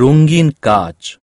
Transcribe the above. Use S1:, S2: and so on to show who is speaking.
S1: রঙিন কাজ।